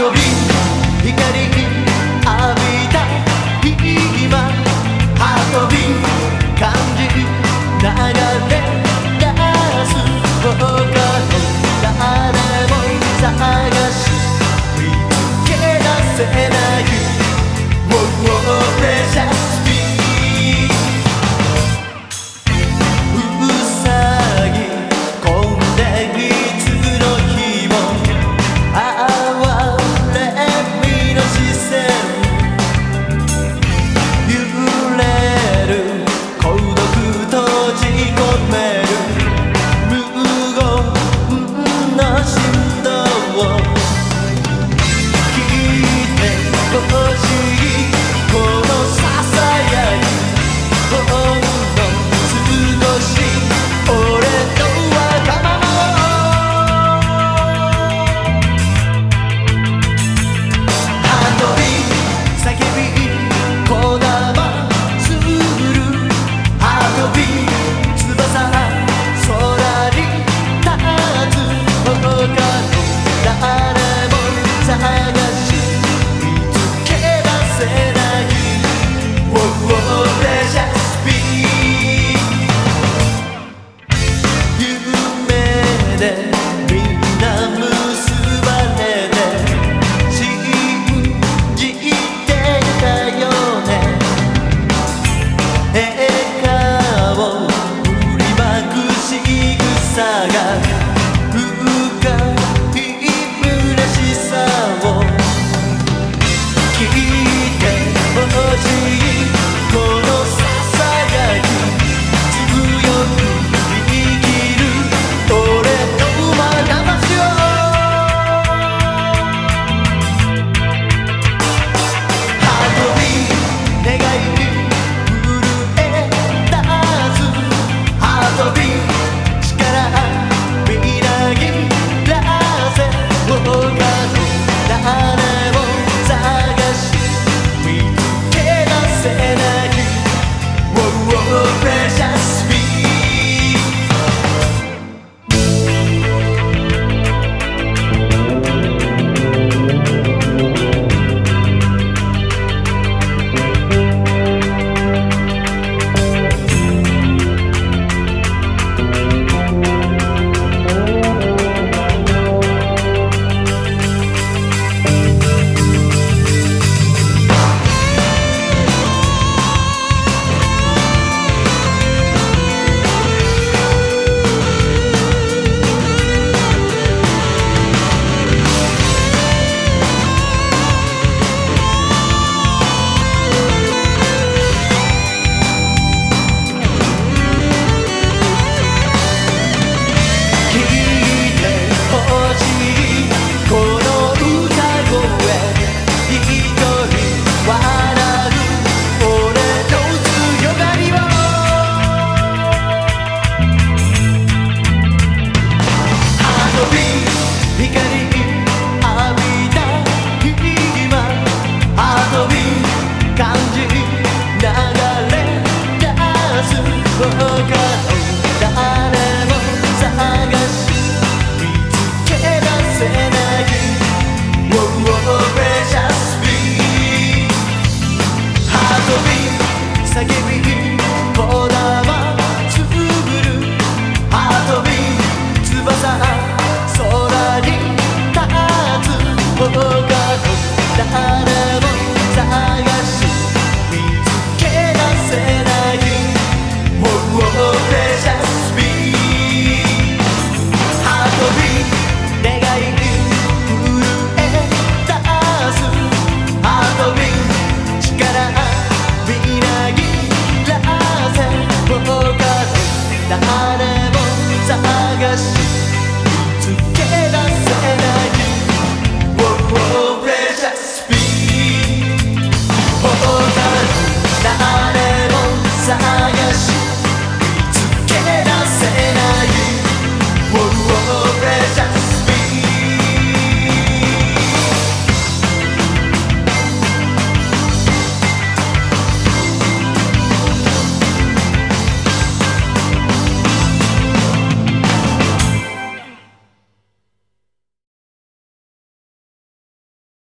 光に浴びた今運び感じ流れ出す他の誰も探し見つけ出せないさが Whoa, whoa, be beat. Heart of beat,